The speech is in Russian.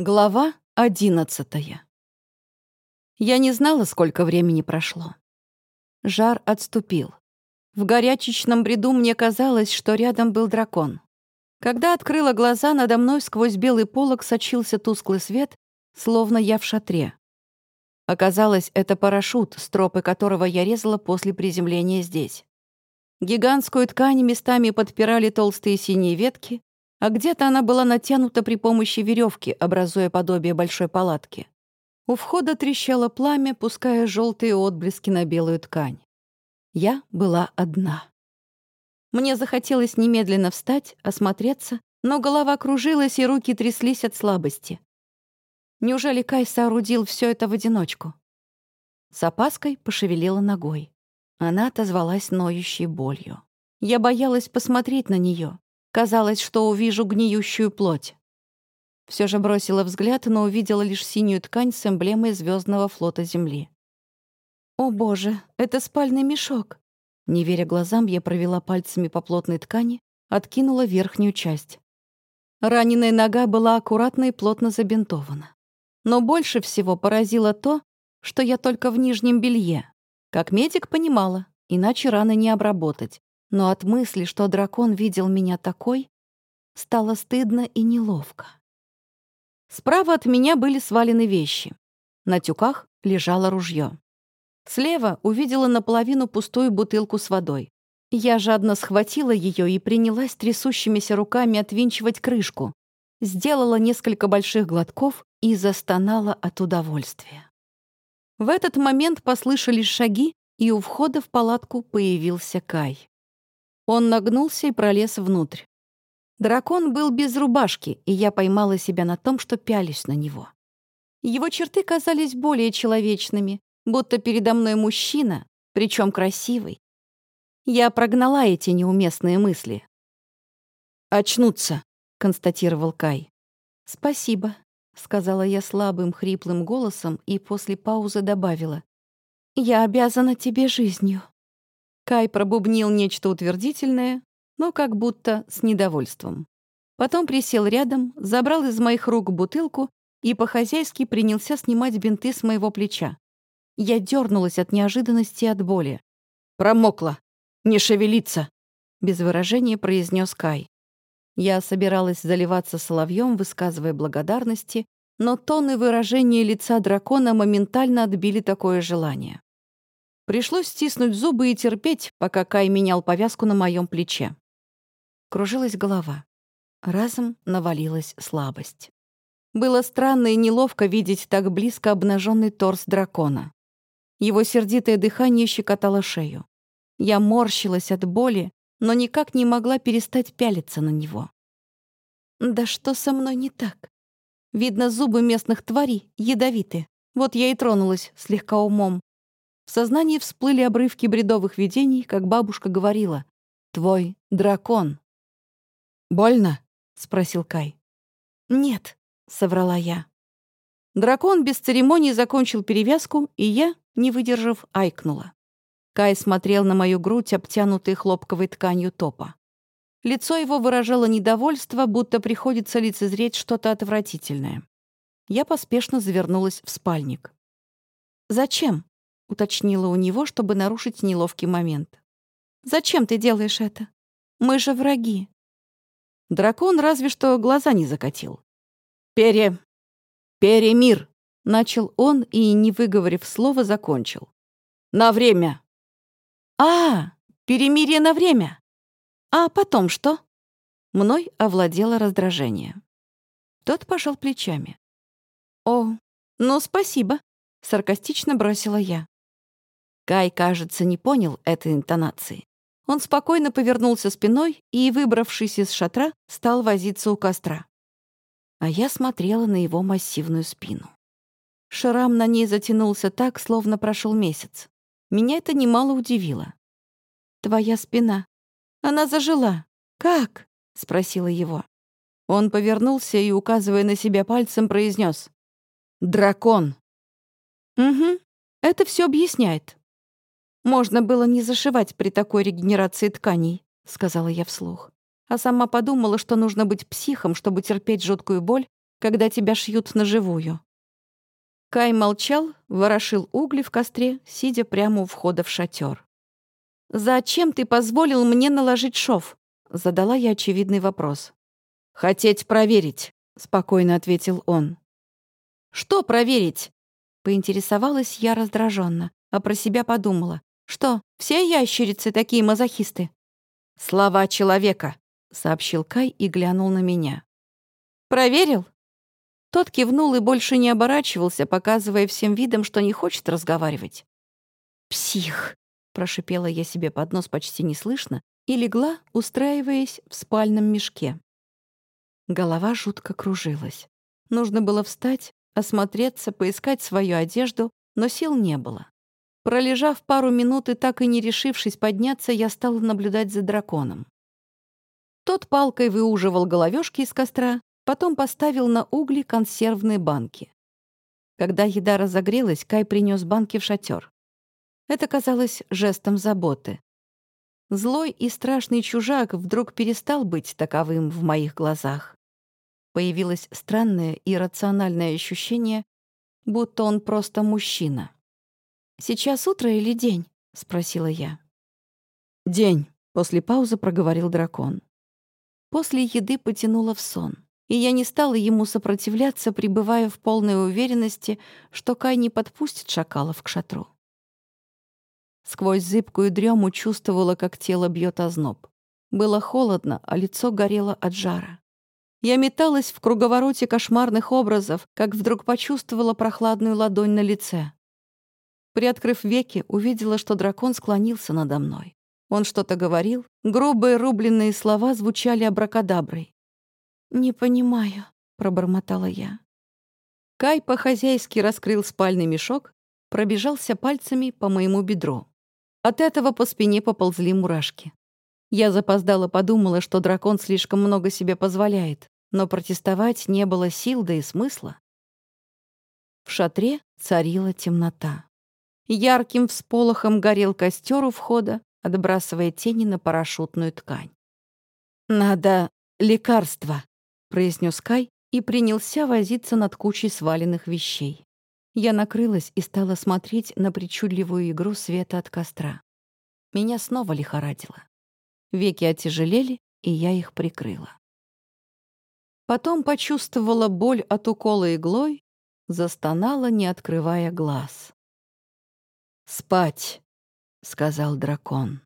Глава одиннадцатая. Я не знала, сколько времени прошло. Жар отступил. В горячечном бреду мне казалось, что рядом был дракон. Когда открыла глаза, надо мной сквозь белый полог сочился тусклый свет, словно я в шатре. Оказалось, это парашют, стропы которого я резала после приземления здесь. Гигантскую ткань местами подпирали толстые синие ветки, а где-то она была натянута при помощи веревки, образуя подобие большой палатки. У входа трещало пламя, пуская желтые отблески на белую ткань. Я была одна. Мне захотелось немедленно встать, осмотреться, но голова кружилась и руки тряслись от слабости. Неужели Кай соорудил все это в одиночку? С опаской пошевелила ногой. Она отозвалась ноющей болью. Я боялась посмотреть на нее. Казалось, что увижу гниющую плоть. Все же бросила взгляд, но увидела лишь синюю ткань с эмблемой звездного флота Земли. «О боже, это спальный мешок!» Не веря глазам, я провела пальцами по плотной ткани, откинула верхнюю часть. Раненая нога была аккуратно и плотно забинтована. Но больше всего поразило то, что я только в нижнем белье. Как медик понимала, иначе раны не обработать но от мысли, что дракон видел меня такой, стало стыдно и неловко. Справа от меня были свалены вещи. На тюках лежало ружье. Слева увидела наполовину пустую бутылку с водой. Я жадно схватила ее и принялась трясущимися руками отвинчивать крышку. Сделала несколько больших глотков и застонала от удовольствия. В этот момент послышались шаги, и у входа в палатку появился Кай. Он нагнулся и пролез внутрь. Дракон был без рубашки, и я поймала себя на том, что пялись на него. Его черты казались более человечными, будто передо мной мужчина, причем красивый. Я прогнала эти неуместные мысли. «Очнуться», — констатировал Кай. «Спасибо», — сказала я слабым, хриплым голосом и после паузы добавила. «Я обязана тебе жизнью». Кай пробубнил нечто утвердительное, но как будто с недовольством. Потом присел рядом, забрал из моих рук бутылку и по-хозяйски принялся снимать бинты с моего плеча. Я дернулась от неожиданности и от боли. «Промокла! Не шевелиться!» — без выражения произнес Кай. Я собиралась заливаться соловьем, высказывая благодарности, но тон и выражение лица дракона моментально отбили такое желание. Пришлось стиснуть зубы и терпеть, пока Кай менял повязку на моем плече. Кружилась голова. Разом навалилась слабость. Было странно и неловко видеть так близко обнаженный торс дракона. Его сердитое дыхание щекотало шею. Я морщилась от боли, но никак не могла перестать пялиться на него. Да что со мной не так? Видно, зубы местных тварей ядовиты. Вот я и тронулась слегка умом, в сознании всплыли обрывки бредовых видений, как бабушка говорила. «Твой дракон». «Больно?» — спросил Кай. «Нет», — соврала я. Дракон без церемоний закончил перевязку, и я, не выдержав, айкнула. Кай смотрел на мою грудь, обтянутой хлопковой тканью топа. Лицо его выражало недовольство, будто приходится лицезреть что-то отвратительное. Я поспешно завернулась в спальник. «Зачем?» — уточнила у него, чтобы нарушить неловкий момент. «Зачем ты делаешь это? Мы же враги». Дракон разве что глаза не закатил. «Пере... перемир!» — начал он и, не выговорив слова, закончил. «На время!» «А, перемирие на время! А потом что?» Мной овладело раздражение. Тот пошел плечами. «О, ну спасибо», — саркастично бросила я. Кай, кажется, не понял этой интонации. Он спокойно повернулся спиной и, выбравшись из шатра, стал возиться у костра. А я смотрела на его массивную спину. Шрам на ней затянулся так, словно прошел месяц. Меня это немало удивило. «Твоя спина. Она зажила. Как?» — спросила его. Он повернулся и, указывая на себя пальцем, произнес: «Дракон». «Угу, это все объясняет. «Можно было не зашивать при такой регенерации тканей», — сказала я вслух. А сама подумала, что нужно быть психом, чтобы терпеть жуткую боль, когда тебя шьют на живую. Кай молчал, ворошил угли в костре, сидя прямо у входа в шатер. «Зачем ты позволил мне наложить шов?» — задала я очевидный вопрос. «Хотеть проверить», — спокойно ответил он. «Что проверить?» — поинтересовалась я раздраженно, а про себя подумала. «Что, все ящерицы такие мазохисты?» «Слова человека», — сообщил Кай и глянул на меня. «Проверил?» Тот кивнул и больше не оборачивался, показывая всем видом, что не хочет разговаривать. «Псих!» — прошипела я себе под нос почти неслышно и легла, устраиваясь в спальном мешке. Голова жутко кружилась. Нужно было встать, осмотреться, поискать свою одежду, но сил не было. Пролежав пару минут и так и не решившись подняться, я стала наблюдать за драконом. Тот палкой выуживал головешки из костра, Потом поставил на угли консервные банки. Когда еда разогрелась, Кай принес банки в шатер. Это казалось жестом заботы. Злой и страшный чужак вдруг перестал быть таковым в моих глазах. Появилось странное и рациональное ощущение, будто он просто мужчина. «Сейчас утро или день?» — спросила я. «День», — после паузы проговорил дракон. После еды потянуло в сон и я не стала ему сопротивляться, пребывая в полной уверенности, что Кай не подпустит шакалов к шатру. Сквозь зыбкую дрему чувствовала, как тело бьет озноб. Было холодно, а лицо горело от жара. Я металась в круговороте кошмарных образов, как вдруг почувствовала прохладную ладонь на лице. Приоткрыв веки, увидела, что дракон склонился надо мной. Он что-то говорил, грубые рубленные слова звучали абракадаброй. «Не понимаю», — пробормотала я. Кай по-хозяйски раскрыл спальный мешок, пробежался пальцами по моему бедру. От этого по спине поползли мурашки. Я запоздала подумала, что дракон слишком много себе позволяет, но протестовать не было сил да и смысла. В шатре царила темнота. Ярким всполохом горел костер у входа, отбрасывая тени на парашютную ткань. «Надо лекарство», — произнес Кай и принялся возиться над кучей сваленных вещей. Я накрылась и стала смотреть на причудливую игру света от костра. Меня снова лихорадило. Веки оттяжелели, и я их прикрыла. Потом почувствовала боль от укола иглой, застонала, не открывая глаз. «Спать», — сказал дракон.